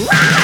Rah!